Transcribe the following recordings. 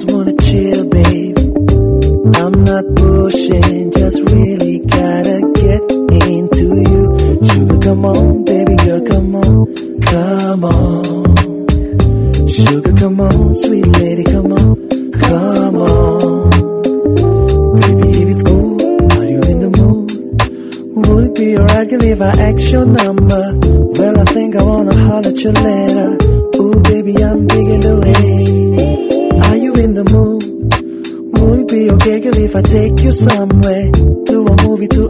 just wanna chill, babe. I'm not pushing, just really gotta get into you. Sugar, come on, baby girl, come on, come on. Sugar, come on, sweet lady, come on, come on. Baby, if it's cool, are you in the mood? Would it be alright if I ask your number? Well, I think I wanna holler at you later. Ooh, baby, I'm digging the way you in the mood? Would it be okay, girl, if I take you somewhere? To a movie, to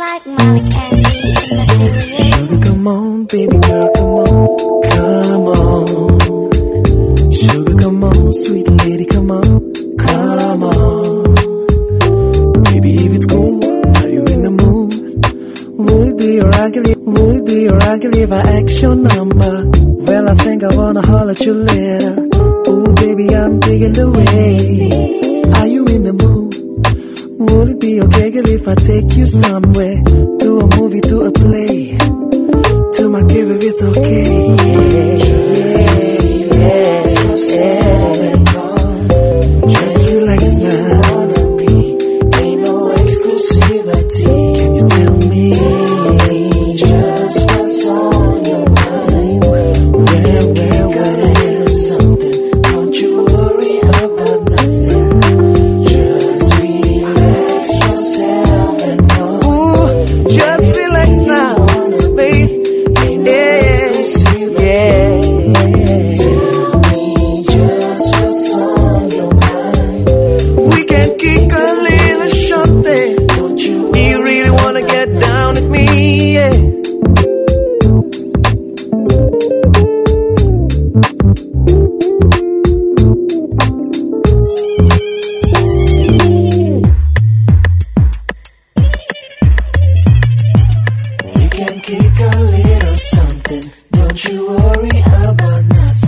like Molly Candy in the. Sugar, come on, baby girl, come on, come on. Sugar, come on, sweet lady, come on, come on. Baby, if it's cool, are you in the mood? Would it be alright, if- would it be alright, if I ask your number? Well, I think I wanna holler at you later. Ooh, baby, I'm digging the way. It be okay, girl, if I take you somewhere? To a movie, to a play? To my crib if it's okay. Can kick a little something. Don't you worry about nothing.